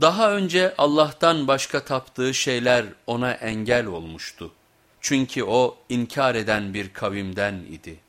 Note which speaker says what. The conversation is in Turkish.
Speaker 1: Daha önce Allah'tan başka taptığı şeyler ona engel olmuştu. Çünkü o inkar eden bir kavimden idi.